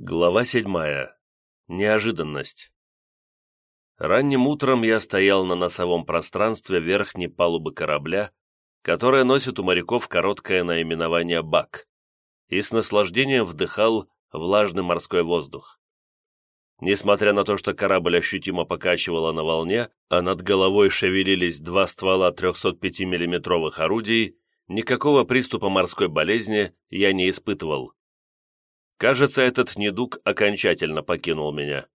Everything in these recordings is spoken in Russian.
Глава седьмая. Неожиданность. Ранним утром я стоял на носовом пространстве верхней палубы корабля, которая носит у моряков короткое наименование «бак», и с наслаждением вдыхал влажный морской воздух. Несмотря на то, что корабль ощутимо покачивало на волне, а над головой шевелились два ствола 305 миллиметровых орудий, никакого приступа морской болезни я не испытывал. Кажется, этот недуг окончательно покинул меня.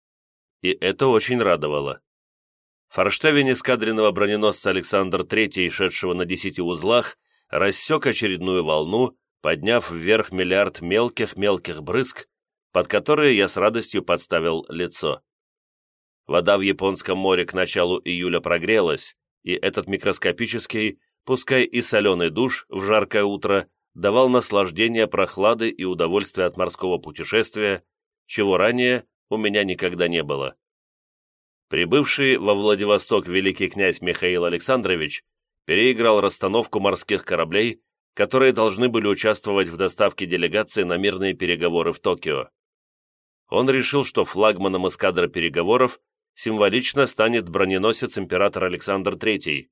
И это очень радовало. Форштевень эскадренного броненосца Александр III, шедшего на десяти узлах, рассек очередную волну, подняв вверх миллиард мелких-мелких брызг, под которые я с радостью подставил лицо. Вода в Японском море к началу июля прогрелась, и этот микроскопический, пускай и соленый душ в жаркое утро, давал наслаждение прохлады и удовольствие от морского путешествия, чего ранее у меня никогда не было. Прибывший во Владивосток великий князь Михаил Александрович переиграл расстановку морских кораблей, которые должны были участвовать в доставке делегации на мирные переговоры в Токио. Он решил, что флагманом эскадры переговоров символично станет броненосец император Александр III,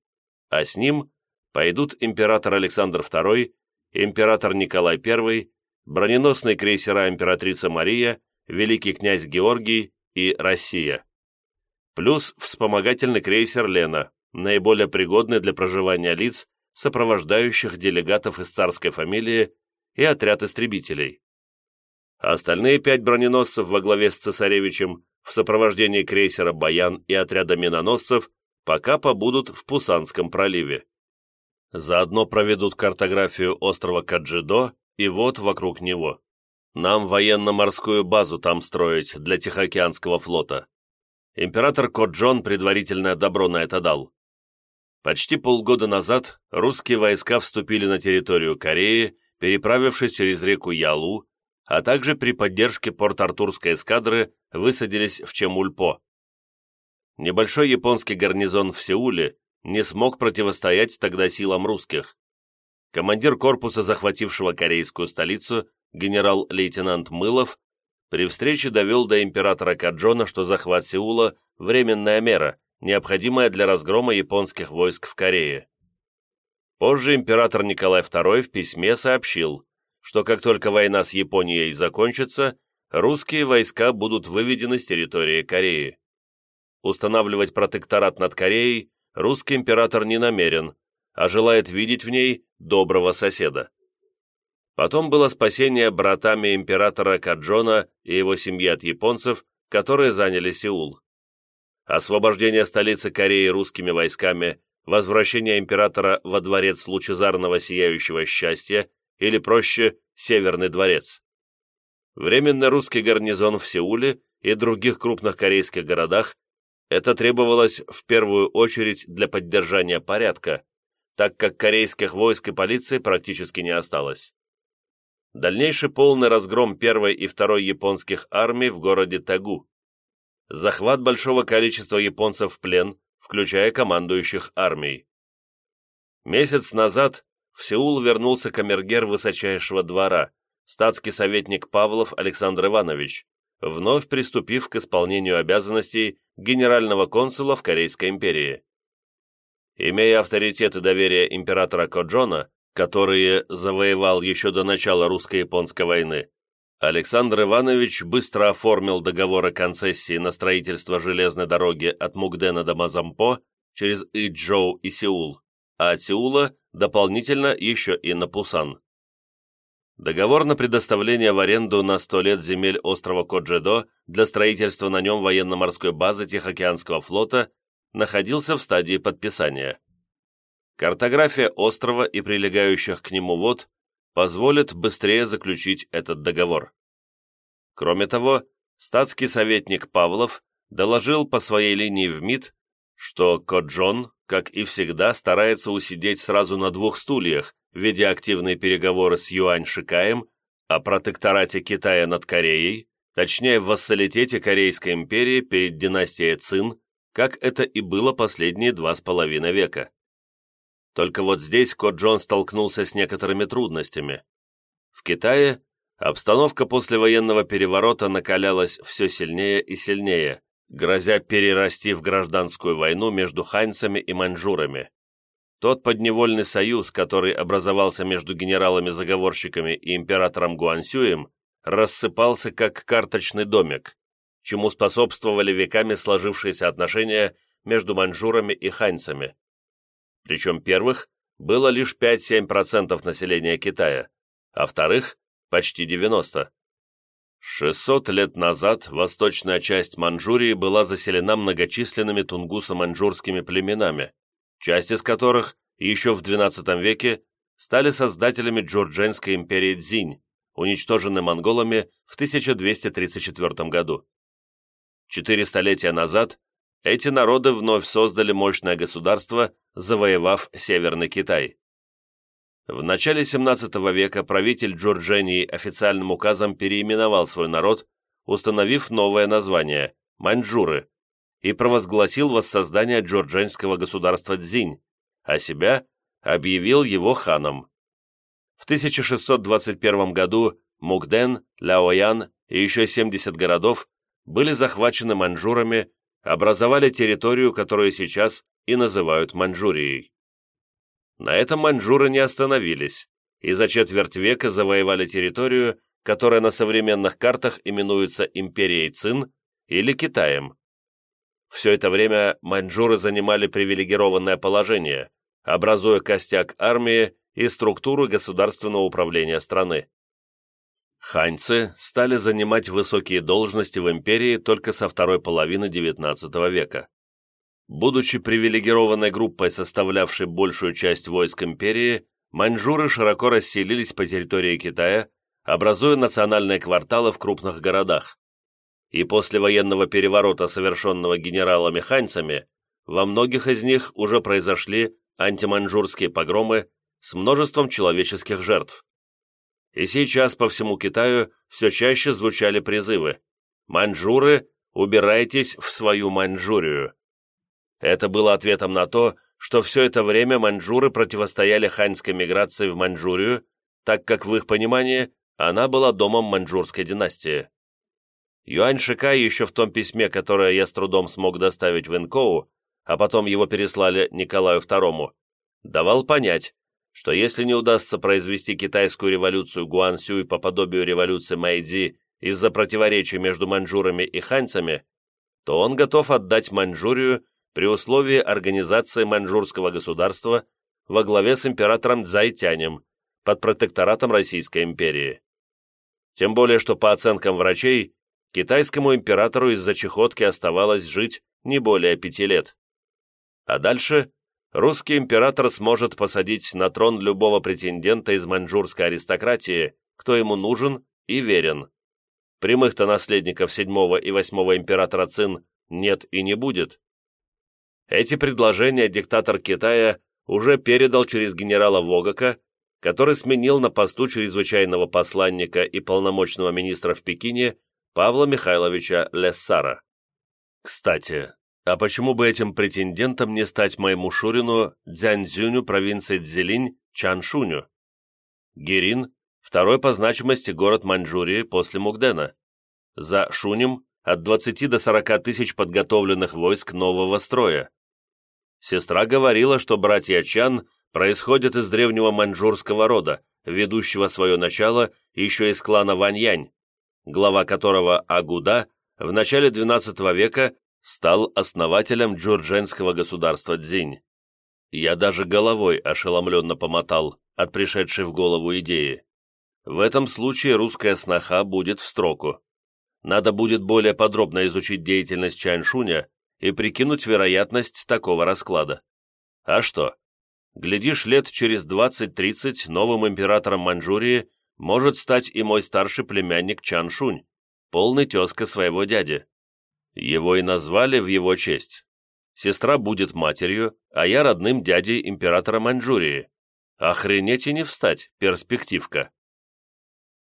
а с ним пойдут император Александр II император Николай I, броненосные крейсера императрица Мария, великий князь Георгий и Россия. Плюс вспомогательный крейсер «Лена», наиболее пригодный для проживания лиц, сопровождающих делегатов из царской фамилии и отряд истребителей. остальные пять броненосцев во главе с цесаревичем в сопровождении крейсера «Баян» и отряда миноносцев пока побудут в Пусанском проливе. Заодно проведут картографию острова Каджидо и вот вокруг него. Нам военно-морскую базу там строить для Тихоокеанского флота. Император Коджон предварительное добро на это дал. Почти полгода назад русские войска вступили на территорию Кореи, переправившись через реку Ялу, а также при поддержке Порт-Артурской эскадры высадились в Чемульпо. Небольшой японский гарнизон в Сеуле не смог противостоять тогда силам русских. Командир корпуса, захватившего корейскую столицу, генерал-лейтенант Мылов, при встрече довел до императора Каджона, что захват Сеула – временная мера, необходимая для разгрома японских войск в Корее. Позже император Николай II в письме сообщил, что как только война с Японией закончится, русские войска будут выведены с территории Кореи. Устанавливать протекторат над Кореей русский император не намерен, а желает видеть в ней доброго соседа. Потом было спасение братами императора Каджона и его семьи от японцев, которые заняли Сеул. Освобождение столицы Кореи русскими войсками, возвращение императора во дворец лучезарного сияющего счастья, или проще, Северный дворец. Временный русский гарнизон в Сеуле и других крупных корейских городах это требовалось в первую очередь для поддержания порядка, так как корейских войск и полиции практически не осталось. Дальнейший полный разгром первой и второй японских армий в городе Тагу. Захват большого количества японцев в плен, включая командующих армией. Месяц назад в Сеул вернулся камергер высочайшего двора, статский советник Павлов Александр Иванович, вновь приступив к исполнению обязанностей генерального консула в Корейской империи. Имея авторитет и доверие императора Коджона, которые завоевал еще до начала русско-японской войны, Александр Иванович быстро оформил договор о концессии на строительство железной дороги от Мугдена до Мазампо через Иджоу и Сеул, а от Сеула дополнительно еще и на Пусан. Договор на предоставление в аренду на 100 лет земель острова Коджедо для строительства на нем военно-морской базы Тихоокеанского флота находился в стадии подписания. Картография острова и прилегающих к нему вод позволит быстрее заключить этот договор. Кроме того, статский советник Павлов доложил по своей линии в МИД, что Коджон, как и всегда, старается усидеть сразу на двух стульях, ведя активные переговоры с Юань Шикаем о протекторате Китая над Кореей, точнее в вассалитете Корейской империи перед династией Цин, как это и было последние два с половиной века. Только вот здесь Кот Джон столкнулся с некоторыми трудностями. В Китае Обстановка после военного переворота накалялась все сильнее и сильнее, грозя перерасти в гражданскую войну между ханьцами и маньчжурами. Тот подневольный союз, который образовался между генералами-заговорщиками и императором Гуансюем, рассыпался как карточный домик, чему способствовали веками сложившиеся отношения между маньчжурами и ханьцами. Причем первых было лишь 5-7% населения Китая, а вторых – почти 90%. 600 лет назад восточная часть Манчжурии была заселена многочисленными тунгусо-маньчжурскими племенами, часть из которых еще в XII веке стали создателями Джурдженской империи Цзинь, уничтоженной монголами в 1234 году. Четыре столетия назад эти народы вновь создали мощное государство, завоевав Северный Китай. В начале 17 века правитель Джорджении официальным указом переименовал свой народ, установив новое название – маньчжуры, и провозгласил воссоздание джордженского государства Цзинь, а себя объявил его ханом. В 1621 году Мукден, Ляоян и еще 70 городов были захвачены маньчжурами, образовали территорию, которую сейчас и называют Маньчжурией. На этом маньчжуры не остановились и за четверть века завоевали территорию, которая на современных картах именуется Империей Цин или Китаем. Все это время маньчжуры занимали привилегированное положение, образуя костяк армии и структуру государственного управления страны. Ханьцы стали занимать высокие должности в империи только со второй половины XIX века. Будучи привилегированной группой, составлявшей большую часть войск империи, маньчжуры широко расселились по территории Китая, образуя национальные кварталы в крупных городах. И после военного переворота, совершенного генералами-ханьцами, во многих из них уже произошли антиманьчжурские погромы с множеством человеческих жертв. И сейчас по всему Китаю все чаще звучали призывы «Маньчжуры, убирайтесь в свою Маньчжурию». Это было ответом на то, что все это время маньчжуры противостояли ханьской миграции в Маньчжурию, так как в их понимании она была домом маньчжурской династии. Юань Шикай еще в том письме, которое я с трудом смог доставить в Инкоу, а потом его переслали Николаю II, давал понять, что если не удастся произвести китайскую революцию Гуансюй по подобию революции Мэйдзи из-за противоречий между маньчжурами и ханьцами, то он готов отдать Маньчжурию при условии организации маньчжурского государства во главе с императором Цзайтянем под протекторатом Российской империи. Тем более, что по оценкам врачей, китайскому императору из-за чехотки оставалось жить не более пяти лет. А дальше русский император сможет посадить на трон любого претендента из маньчжурской аристократии, кто ему нужен и верен. Прямых-то наследников седьмого и восьмого императора Цин нет и не будет. Эти предложения диктатор Китая уже передал через генерала Вогака, который сменил на посту чрезвычайного посланника и полномочного министра в Пекине Павла Михайловича Лессара. Кстати, а почему бы этим претендентом не стать моему Шурину Дзяньцзюню провинции Цзилинь Чаншуню? Гирин – второй по значимости город Маньчжурии после Мугдена. За Шунем от 20 до 40 тысяч подготовленных войск нового строя. Сестра говорила, что братья Чан происходят из древнего маньчжурского рода, ведущего свое начало еще из клана Ваньянь, глава которого Агуда в начале XII века стал основателем джурдженского государства Дзинь. Я даже головой ошеломленно помотал от пришедшей в голову идеи. В этом случае русская сноха будет в строку. Надо будет более подробно изучить деятельность Чаншуня и прикинуть вероятность такого расклада. А что? Глядишь, лет через 20-30 новым императором Маньчжурии может стать и мой старший племянник Чан Шунь, полный тезка своего дяди. Его и назвали в его честь. Сестра будет матерью, а я родным дядей императора Маньчжурии. Охренеть и не встать, перспективка.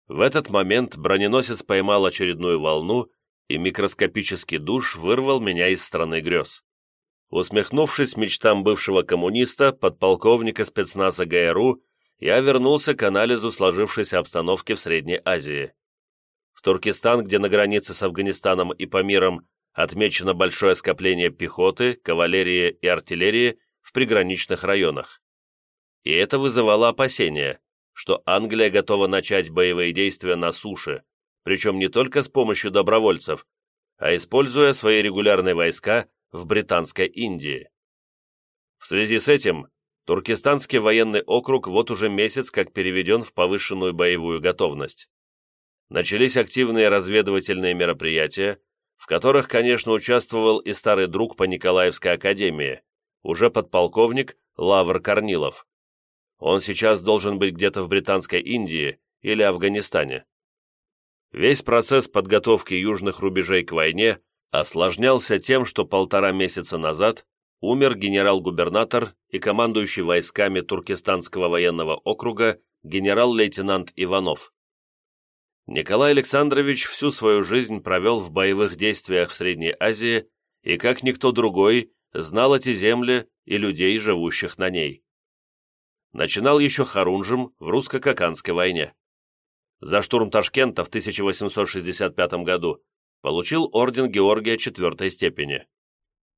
В этот момент броненосец поймал очередную волну и микроскопический душ вырвал меня из страны грез. Усмехнувшись мечтам бывшего коммуниста, подполковника спецназа ГРУ, я вернулся к анализу сложившейся обстановки в Средней Азии. В Туркестан, где на границе с Афганистаном и Памиром отмечено большое скопление пехоты, кавалерии и артиллерии в приграничных районах. И это вызывало опасения, что Англия готова начать боевые действия на суше, причем не только с помощью добровольцев, а используя свои регулярные войска в Британской Индии. В связи с этим Туркестанский военный округ вот уже месяц как переведен в повышенную боевую готовность. Начались активные разведывательные мероприятия, в которых, конечно, участвовал и старый друг по Николаевской академии, уже подполковник Лавр Корнилов. Он сейчас должен быть где-то в Британской Индии или Афганистане. Весь процесс подготовки южных рубежей к войне осложнялся тем, что полтора месяца назад умер генерал-губернатор и командующий войсками Туркестанского военного округа генерал-лейтенант Иванов. Николай Александрович всю свою жизнь провел в боевых действиях в Средней Азии и, как никто другой, знал эти земли и людей, живущих на ней начинал еще Харунжем в русско-каканской войне. За штурм Ташкента в 1865 году получил орден Георгия четвертой степени.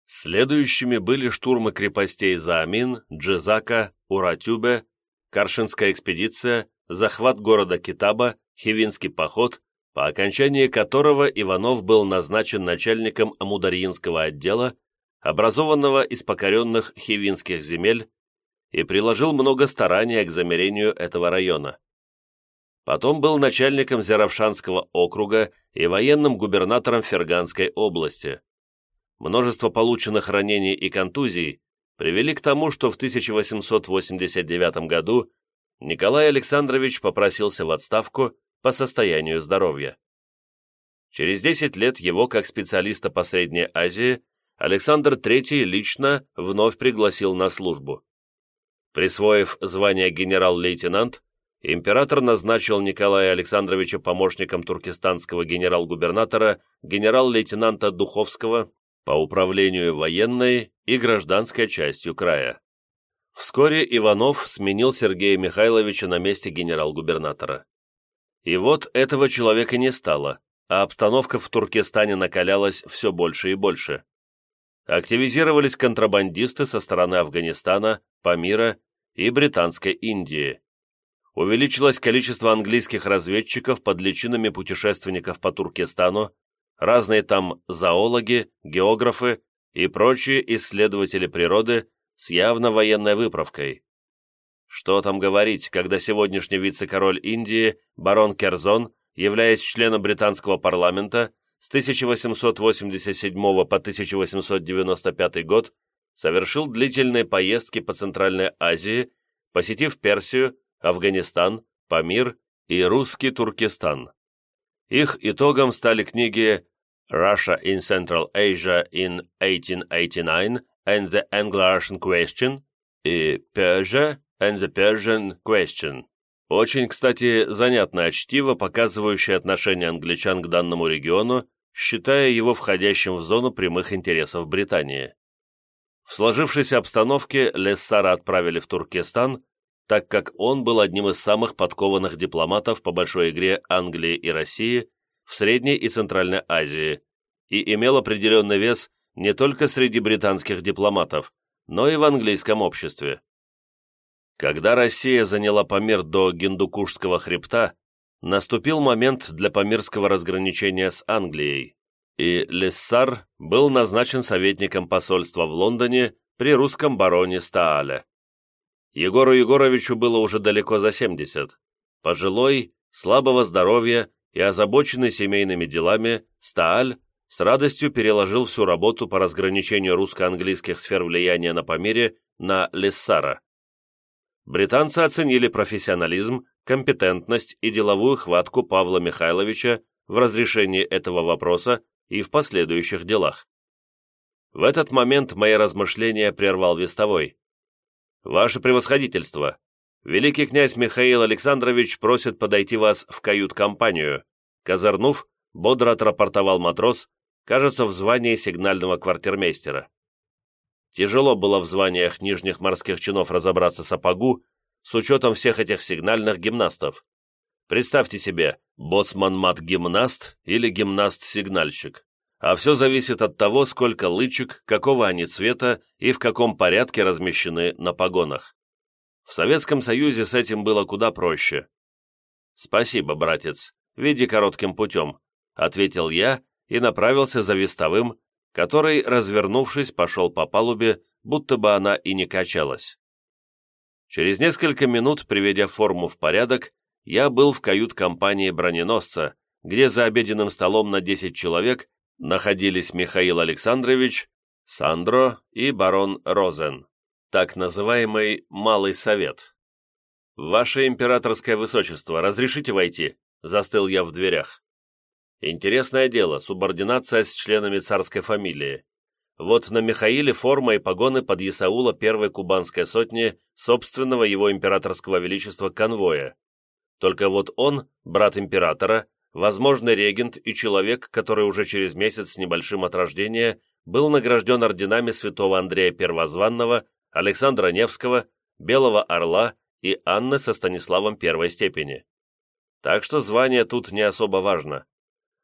Следующими были штурмы крепостей Заамин, Джезака, Уратюбе, Каршинская экспедиция, захват города Китаба, Хивинский поход, по окончании которого Иванов был назначен начальником Амударьинского отдела, образованного из покоренных хивинских земель и приложил много старания к замерению этого района. Потом был начальником Зеравшанского округа и военным губернатором Ферганской области. Множество полученных ранений и контузий привели к тому, что в 1889 году Николай Александрович попросился в отставку по состоянию здоровья. Через 10 лет его, как специалиста по Средней Азии, Александр III лично вновь пригласил на службу. Присвоив звание генерал-лейтенант, император назначил Николая Александровича помощником туркестанского генерал-губернатора генерал-лейтенанта Духовского по управлению военной и гражданской частью края. Вскоре Иванов сменил Сергея Михайловича на месте генерал-губернатора. И вот этого человека не стало, а обстановка в Туркестане накалялась все больше и больше. Активизировались контрабандисты со стороны Афганистана, Памира и Британской Индии. Увеличилось количество английских разведчиков под личинами путешественников по Туркестану, разные там зоологи, географы и прочие исследователи природы с явно военной выправкой. Что там говорить, когда сегодняшний вице-король Индии, барон Керзон, являясь членом британского парламента, с 1887 по 1895 год совершил длительные поездки по Центральной Азии, посетив Персию, Афганистан, Памир и русский Туркестан. Их итогом стали книги «Russia in Central Asia in 1889 and the Anglo-Russian Question» и «Persia and the Persian Question». Очень, кстати, занятное чтиво, показывающее отношение англичан к данному региону, считая его входящим в зону прямых интересов Британии. В сложившейся обстановке Лессара отправили в Туркестан, так как он был одним из самых подкованных дипломатов по большой игре Англии и России в Средней и Центральной Азии и имел определенный вес не только среди британских дипломатов, но и в английском обществе. Когда Россия заняла Памир до Гиндукушского хребта, наступил момент для памирского разграничения с Англией и Лессар был назначен советником посольства в Лондоне при русском бароне Стаале. Егору Егоровичу было уже далеко за 70. Пожилой, слабого здоровья и озабоченный семейными делами, Стааль с радостью переложил всю работу по разграничению русско-английских сфер влияния на Памире на Лессара. Британцы оценили профессионализм, компетентность и деловую хватку Павла Михайловича в разрешении этого вопроса и в последующих делах. В этот момент мои размышления прервал вестовой. «Ваше превосходительство! Великий князь Михаил Александрович просит подойти вас в кают-компанию». Козырнув, бодро отрапортовал матрос, кажется, в звании сигнального квартирмейстера. Тяжело было в званиях нижних морских чинов разобраться сапогу, с учетом всех этих сигнальных гимнастов. Представьте себе, боцман-мат-гимнаст или гимнаст-сигнальщик. А все зависит от того, сколько лычек, какого они цвета и в каком порядке размещены на погонах. В Советском Союзе с этим было куда проще. «Спасибо, братец, веди коротким путем», — ответил я и направился за вестовым, который, развернувшись, пошел по палубе, будто бы она и не качалась. Через несколько минут, приведя форму в порядок, я был в кают-компании броненосца, где за обеденным столом на 10 человек находились Михаил Александрович, Сандро и барон Розен, так называемый «Малый совет». «Ваше императорское высочество, разрешите войти?» – застыл я в дверях. Интересное дело, субординация с членами царской фамилии. Вот на Михаиле форма и погоны под Исаула первой кубанской сотни собственного его императорского величества конвоя. Только вот он, брат императора, возможный регент и человек, который уже через месяц с небольшим от рождения был награжден орденами святого Андрея Первозванного, Александра Невского, Белого Орла и Анны со Станиславом первой степени. Так что звание тут не особо важно.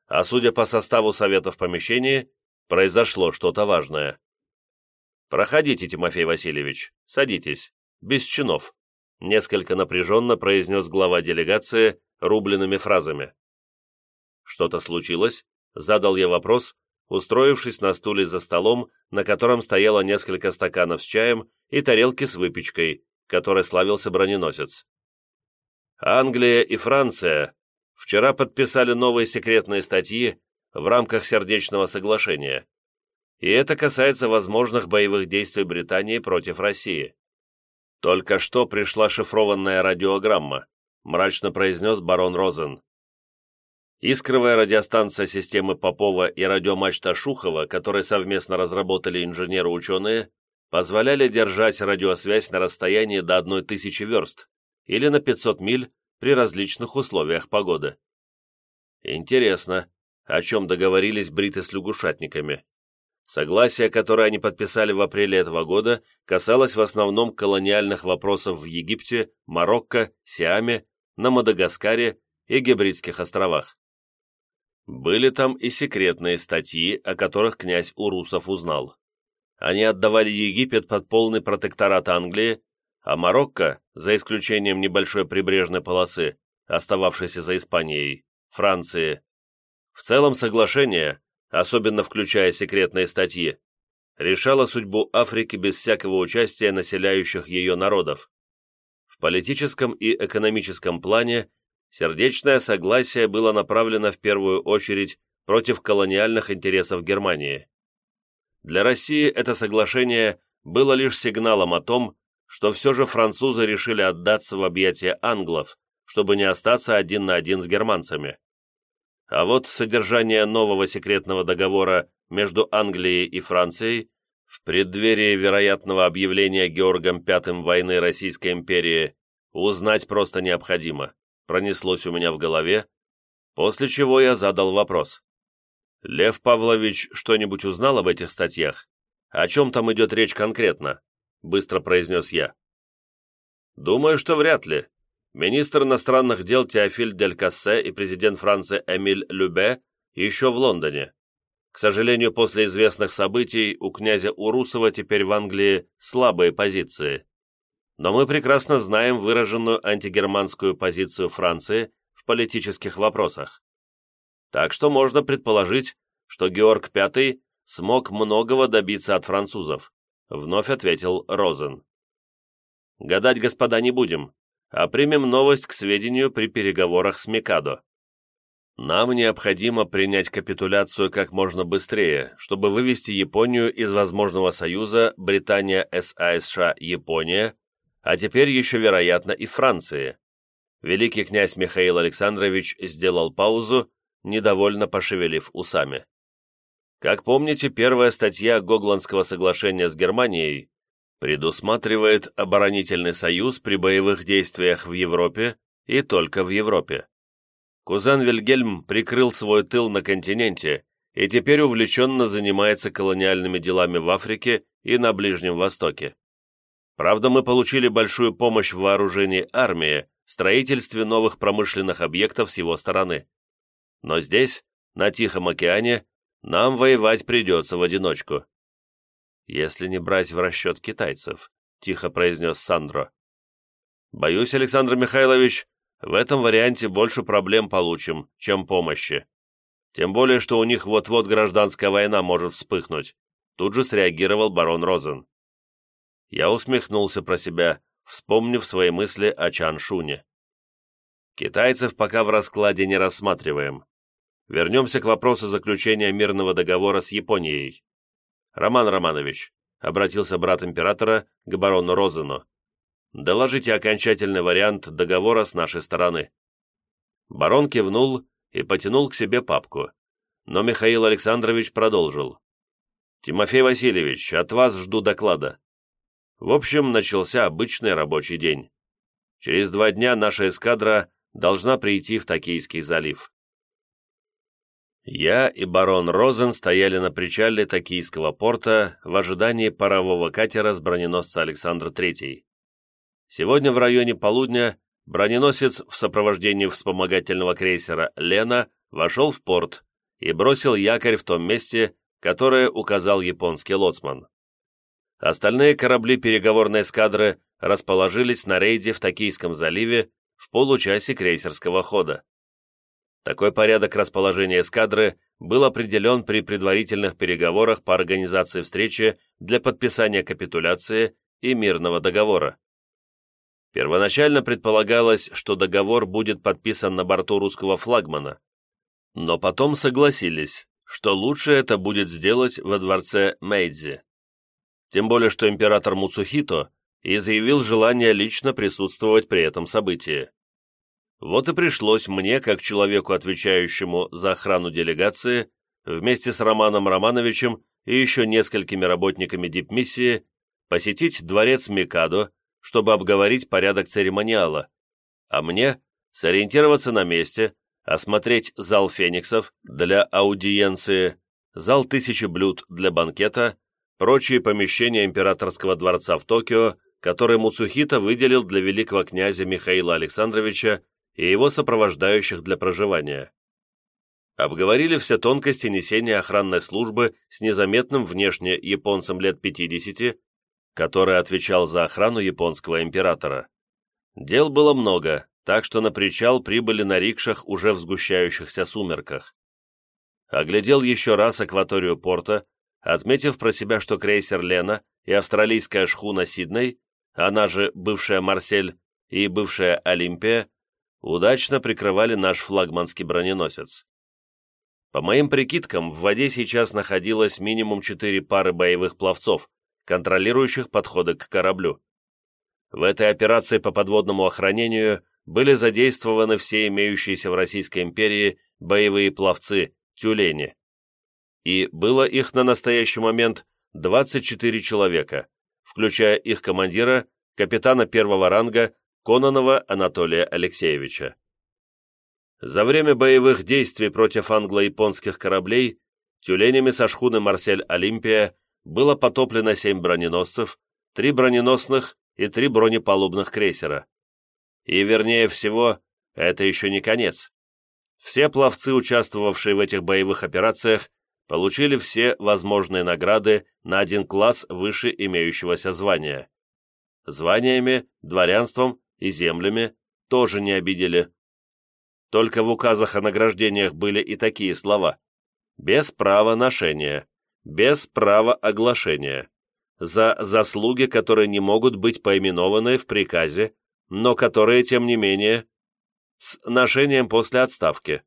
А судя по составу совета в помещении, произошло что-то важное. «Проходите, Тимофей Васильевич, садитесь, без чинов», несколько напряженно произнес глава делегации рубленными фразами. «Что-то случилось?» — задал я вопрос, устроившись на стуле за столом, на котором стояло несколько стаканов с чаем и тарелки с выпечкой, которой славился броненосец. Англия и Франция вчера подписали новые секретные статьи в рамках сердечного соглашения. И это касается возможных боевых действий Британии против России. «Только что пришла шифрованная радиограмма», мрачно произнес барон Розен. Искровая радиостанция системы Попова и радиомачта Шухова, которые совместно разработали инженеры-ученые, позволяли держать радиосвязь на расстоянии до одной тысячи верст или на 500 миль при различных условиях погоды. Интересно, о чем договорились бриты с лягушатниками. Согласие, которое они подписали в апреле этого года, касалось в основном колониальных вопросов в Египте, Марокко, Сиаме, на Мадагаскаре и Гебридских островах. Были там и секретные статьи, о которых князь Урусов узнал. Они отдавали Египет под полный протекторат Англии, а Марокко, за исключением небольшой прибрежной полосы, остававшейся за Испанией, Франции, в целом соглашение, особенно включая секретные статьи, решало судьбу Африки без всякого участия населяющих ее народов. В политическом и экономическом плане сердечное согласие было направлено в первую очередь против колониальных интересов Германии. Для России это соглашение было лишь сигналом о том, что все же французы решили отдаться в объятия англов, чтобы не остаться один на один с германцами. А вот содержание нового секретного договора между Англией и Францией в преддверии вероятного объявления Георгом V войны Российской империи узнать просто необходимо, пронеслось у меня в голове, после чего я задал вопрос. Лев Павлович что-нибудь узнал об этих статьях? О чем там идет речь конкретно? Быстро произнес я. Думаю, что вряд ли, Министр иностранных дел Теофиль Дель Кассе и президент Франции Эмиль Любе еще в Лондоне. К сожалению, после известных событий у князя Урусова теперь в Англии слабые позиции. Но мы прекрасно знаем выраженную антигерманскую позицию Франции в политических вопросах. Так что можно предположить, что Георг V смог многого добиться от французов, вновь ответил Розен. Гадать, господа, не будем а примем новость к сведению при переговорах с Микадо. Нам необходимо принять капитуляцию как можно быстрее, чтобы вывести Японию из возможного союза Британия, САСШ, Япония, а теперь еще, вероятно, и Франции. Великий князь Михаил Александрович сделал паузу, недовольно пошевелив усами. Как помните, первая статья Гогландского соглашения с Германией предусматривает оборонительный союз при боевых действиях в Европе и только в Европе. Кузен Вильгельм прикрыл свой тыл на континенте и теперь увлеченно занимается колониальными делами в Африке и на Ближнем Востоке. Правда, мы получили большую помощь в вооружении армии, строительстве новых промышленных объектов с его стороны. Но здесь, на Тихом океане, нам воевать придется в одиночку. Если не брать в расчет китайцев, тихо произнес Сандро. Боюсь, Александр Михайлович, в этом варианте больше проблем получим, чем помощи. Тем более, что у них вот-вот гражданская война может вспыхнуть. Тут же среагировал барон Розен. Я усмехнулся про себя, вспомнив свои мысли о Чаншуне. Китайцев пока в раскладе не рассматриваем. Вернемся к вопросу заключения мирного договора с Японией. Роман Романович, обратился брат императора к барону Розену, доложите окончательный вариант договора с нашей стороны. Барон кивнул и потянул к себе папку, но Михаил Александрович продолжил. «Тимофей Васильевич, от вас жду доклада». В общем, начался обычный рабочий день. Через два дня наша эскадра должна прийти в Токийский залив. Я и барон Розен стояли на причале Токийского порта в ожидании парового катера с броненосца Александр III. Сегодня в районе полудня броненосец в сопровождении вспомогательного крейсера «Лена» вошел в порт и бросил якорь в том месте, которое указал японский лоцман. Остальные корабли переговорной эскадры расположились на рейде в Токийском заливе в получасе крейсерского хода. Такой порядок расположения эскадры был определен при предварительных переговорах по организации встречи для подписания капитуляции и мирного договора. Первоначально предполагалось, что договор будет подписан на борту русского флагмана, но потом согласились, что лучше это будет сделать во дворце Мэйдзи. Тем более, что император Муцухито и заявил желание лично присутствовать при этом событии. Вот и пришлось мне, как человеку, отвечающему за охрану делегации, вместе с Романом Романовичем и еще несколькими работниками дипмиссии, посетить дворец Микадо, чтобы обговорить порядок церемониала, а мне сориентироваться на месте, осмотреть зал фениксов для аудиенции, зал тысячи блюд для банкета, прочие помещения императорского дворца в Токио, который Муцухита выделил для великого князя Михаила Александровича и его сопровождающих для проживания. Обговорили все тонкости несения охранной службы с незаметным внешне японцем лет 50, который отвечал за охрану японского императора. Дел было много, так что на причал прибыли на рикшах уже в сгущающихся сумерках. Оглядел еще раз акваторию порта, отметив про себя, что крейсер «Лена» и австралийская шхуна «Сидней», она же бывшая «Марсель» и бывшая «Олимпия», удачно прикрывали наш флагманский броненосец. По моим прикидкам, в воде сейчас находилось минимум четыре пары боевых пловцов, контролирующих подходы к кораблю. В этой операции по подводному охранению были задействованы все имеющиеся в Российской империи боевые пловцы «Тюлени». И было их на настоящий момент 24 человека, включая их командира, капитана первого ранга Кононова Анатолия Алексеевича. За время боевых действий против англо-японских кораблей тюленями со шхуны «Марсель Олимпия» было потоплено семь броненосцев, три броненосных и три бронепалубных крейсера. И, вернее всего, это еще не конец. Все пловцы, участвовавшие в этих боевых операциях, получили все возможные награды на один класс выше имеющегося звания. Званиями, дворянством и землями тоже не обидели. Только в указах о награждениях были и такие слова. Без права ношения, без права оглашения, за заслуги, которые не могут быть поименованы в приказе, но которые, тем не менее, с ношением после отставки.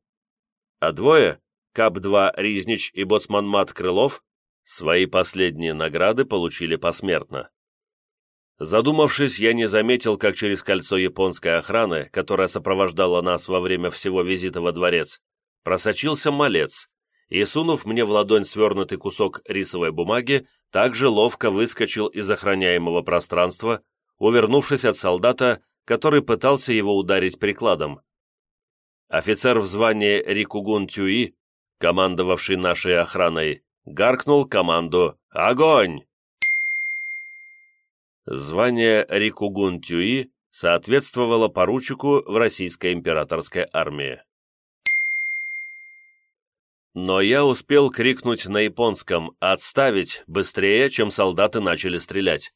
А двое, КАП-2 Riznich и Боцман-Мат Крылов, свои последние награды получили посмертно. Задумавшись, я не заметил, как через кольцо японской охраны, которая сопровождала нас во время всего визита во дворец, просочился малец, и, сунув мне в ладонь свернутый кусок рисовой бумаги, также ловко выскочил из охраняемого пространства, увернувшись от солдата, который пытался его ударить прикладом. Офицер в звании Рикугун Тюи, командовавший нашей охраной, гаркнул команду «Огонь!». Звание Рикугун Тюи соответствовало поручику в российской императорской армии. Но я успел крикнуть на японском «Отставить!» быстрее, чем солдаты начали стрелять.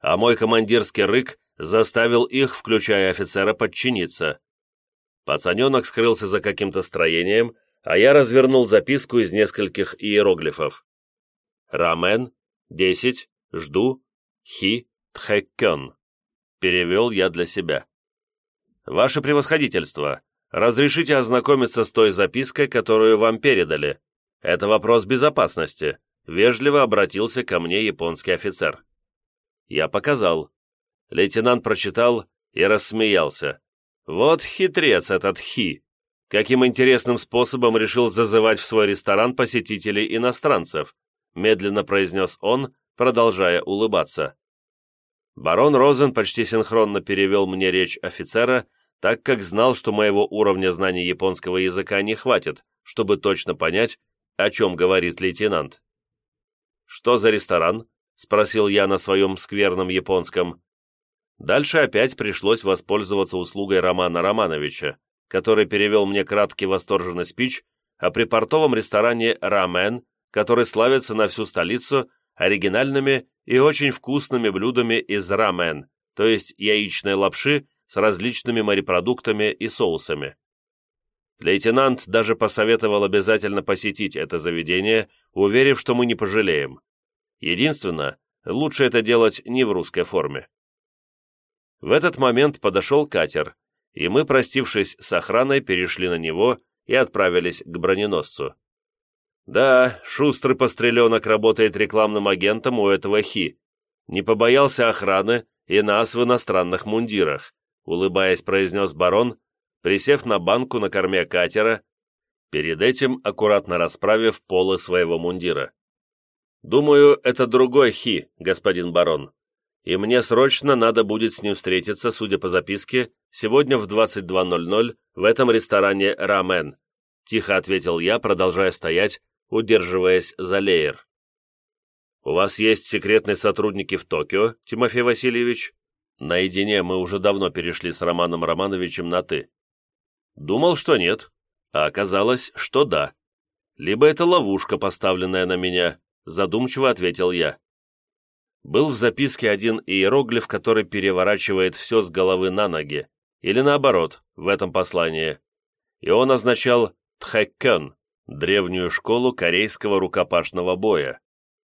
А мой командирский рык заставил их, включая офицера, подчиниться. Пацаненок скрылся за каким-то строением, а я развернул записку из нескольких иероглифов. «Рамен, десять, жду, хи, тхэккён». Перевел я для себя. «Ваше превосходительство, разрешите ознакомиться с той запиской, которую вам передали. Это вопрос безопасности», — вежливо обратился ко мне японский офицер. Я показал. Лейтенант прочитал и рассмеялся. «Вот хитрец этот Хи! Каким интересным способом решил зазывать в свой ресторан посетителей иностранцев», медленно произнес он, продолжая улыбаться. Барон Розен почти синхронно перевел мне речь офицера, так как знал, что моего уровня знаний японского языка не хватит, чтобы точно понять, о чем говорит лейтенант. «Что за ресторан?» — спросил я на своем скверном японском. Дальше опять пришлось воспользоваться услугой Романа Романовича, который перевел мне краткий восторженный спич о припортовом ресторане «Рамен», который славится на всю столицу оригинальными и очень вкусными блюдами из рамен, то есть яичной лапши с различными морепродуктами и соусами. Лейтенант даже посоветовал обязательно посетить это заведение, уверив, что мы не пожалеем. Единственное, лучше это делать не в русской форме. В этот момент подошел катер, и мы, простившись с охраной, перешли на него и отправились к броненосцу. Да, шустрый постреленок работает рекламным агентом у этого Хи. Не побоялся охраны и нас в иностранных мундирах, улыбаясь, произнес барон, присев на банку на корме катера, перед этим аккуратно расправив полы своего мундира. «Думаю, это другой Хи, господин барон и мне срочно надо будет с ним встретиться, судя по записке, сегодня в 22.00 в этом ресторане «Рамен», — тихо ответил я, продолжая стоять, удерживаясь за леер. «У вас есть секретные сотрудники в Токио, Тимофей Васильевич?» Наедине мы уже давно перешли с Романом Романовичем на «ты». Думал, что нет, а оказалось, что да. Либо это ловушка, поставленная на меня, задумчиво ответил я был в записке один иероглиф, который переворачивает все с головы на ноги, или наоборот, в этом послании. И он означал «тхэккэн» – древнюю школу корейского рукопашного боя.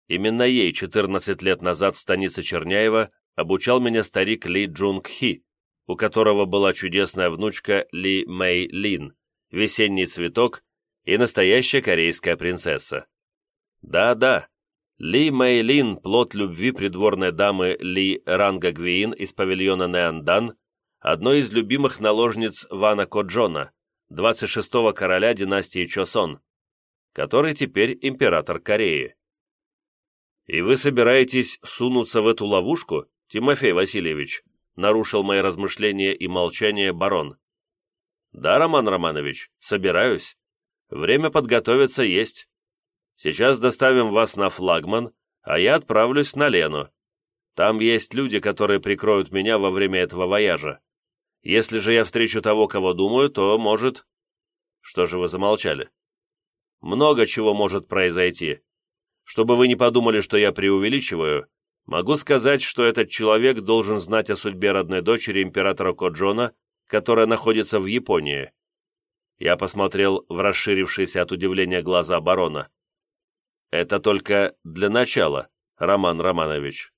Именно ей 14 лет назад в станице Черняева обучал меня старик Ли Джунг Хи, у которого была чудесная внучка Ли Мэй Лин, весенний цветок и настоящая корейская принцесса. Да-да, Ли Мэй Лин, плод любви придворной дамы Ли Рангагвиин из павильона Неандан, одной из любимых наложниц Вана Коджона, 26-го короля династии Чосон, который теперь император Кореи. «И вы собираетесь сунуться в эту ловушку, Тимофей Васильевич?» нарушил мои размышления и молчание барон. «Да, Роман Романович, собираюсь. Время подготовиться есть. Сейчас доставим вас на флагман, а я отправлюсь на Лену. Там есть люди, которые прикроют меня во время этого вояжа. Если же я встречу того, кого думаю, то, может...» «Что же вы замолчали?» «Много чего может произойти. Чтобы вы не подумали, что я преувеличиваю, могу сказать, что этот человек должен знать о судьбе родной дочери императора Коджона, которая находится в Японии». Я посмотрел в расширившиеся от удивления глаза барона. Это только для начала, Роман Романович.